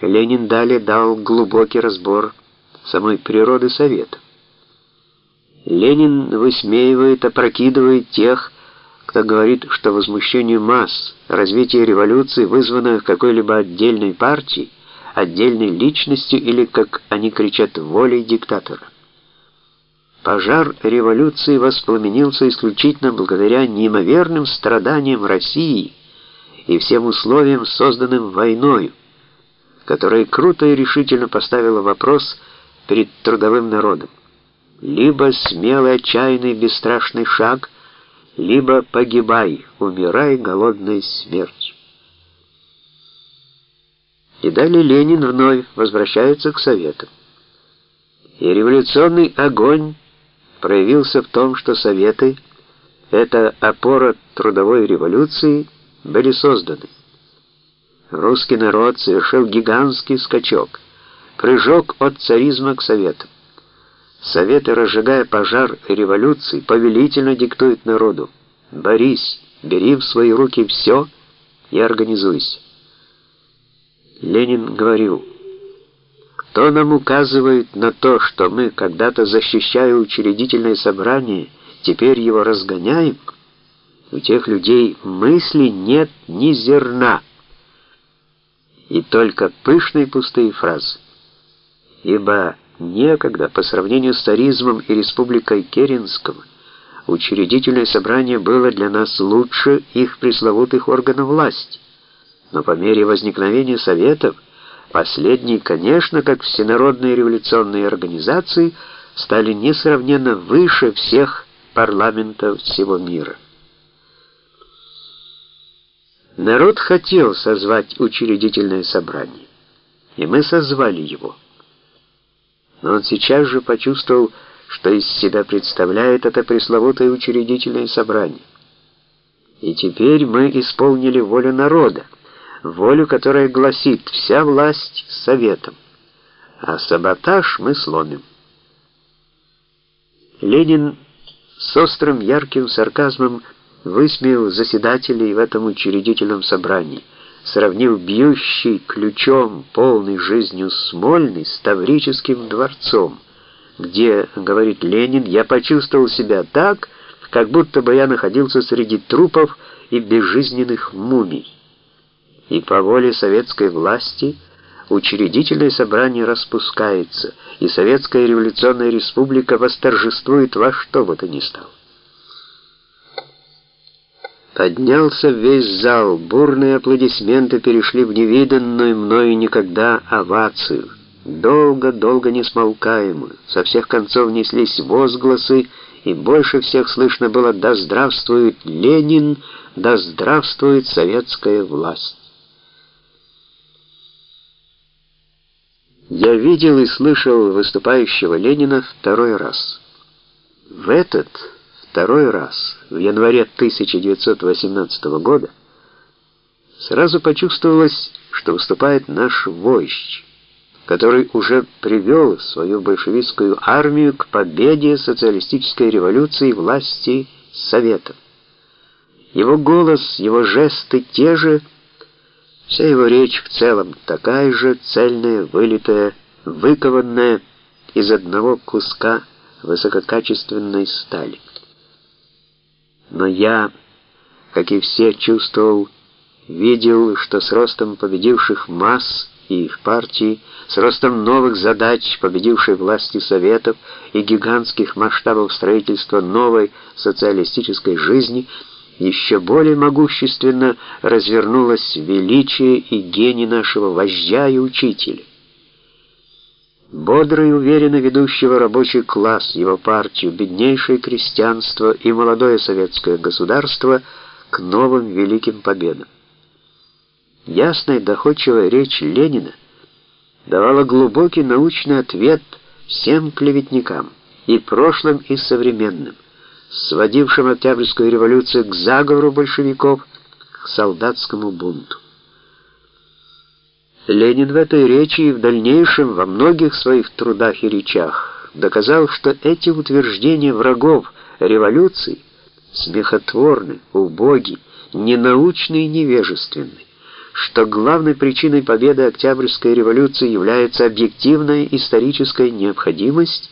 Ленин далее дал глубокий разбор самой природы Совета. Ленин высмеивает, опрокидывает тех, кто говорит, что возмущение масс, развитие революции вызвано какой-либо отдельной партией, отдельной личностью или, как они кричат, волей диктатора. Пожар революции воспламенился исключительно благодаря неимоверным страданиям России и всем условиям, созданным войною, которая круто и решительно поставила вопрос перед трудовым народом. Либо смелый, отчаянный, бесстрашный шаг, либо погибай, умирай голодной смертью. И далее Ленин вновь возвращается к Советам. И революционный огонь проявился в том, что Советы, эта опора трудовой революции, были созданы. Русский народ совершил гигантский скачок, прыжок от царизма к Советам. Советы, разжигая пожар революции, повелительно диктуют народу «Борись, бери в свои руки все и организуйся». Ленин говорил «Кто нам указывает на то, что мы, когда-то защищая учредительное собрание, теперь его разгоняем? У тех людей мысли нет ни зерна» и только пышные пустые фразы. Ибо Некогда, по сравнению с царизмом и республикой Керенского, учредительное собрание было для нас лучше их пресловутых органов власти. Но по мере возникновения советов, последние, конечно, как всенародные революционные организации, стали несравненно выше всех парламентов всего мира. Народ хотел созвать учредительное собрание, и мы созвали его но он сейчас же почувствовал, что из себя представляет это пресловутое учредительное собрание. И теперь мы исполнили волю народа, волю, которая гласит «вся власть советом», а саботаж мы сломим. Ленин с острым ярким сарказмом высмеял заседателей в этом учредительном собрании – сравнил бьющий ключом, полный жизнью Смольный с Таврическим дворцом, где, говорит Ленин, я почувствовал себя так, как будто бы я находился среди трупов и безжизненных мумий. И по воле советской власти учредительное собрание распускается, и Советская революционная республика восторжествует во что бы то ни стало. Поднялся весь зал, бурные аплодисменты перешли в невиданную мною никогда овацию, долго-долго не смолкаемую. Со всех концов неслись возгласы, и больше всех слышно было «Да здравствует Ленин! Да здравствует советская власть!» Я видел и слышал выступающего Ленина второй раз. В этот второй раз, в январе 1918 года, сразу почувствовалось, что выступает наш вождь, который уже привел свою большевистскую армию к победе социалистической революции власти Советов. Его голос, его жесты те же, вся его речь в целом такая же, цельная, вылитая, выкованная из одного куска высококачественной стали. Но я, как и все, чувствовал, видел, что с ростом победивших масс и их партий, с ростом новых задач, победившей власти Советов и гигантских масштабов строительства новой социалистической жизни, еще более могущественно развернулось величие и гений нашего вождя и учителя бодро и уверенно ведущего рабочий класс, его партию, беднейшее крестьянство и молодое советское государство к новым великим победам. Ясная доходчивая речь Ленина давала глубокий научный ответ всем клеветникам, и прошлым, и современным, сводившим Октябрьскую революцию к заговору большевиков, к солдатскому бунту. Ленин в этой речи и в дальнейшем во многих своих трудах и речах доказал, что эти утверждения врагов революции смехотворны, убоги, ненаучны и невежественны, что главной причиной победы Октябрьской революции является объективная историческая необходимость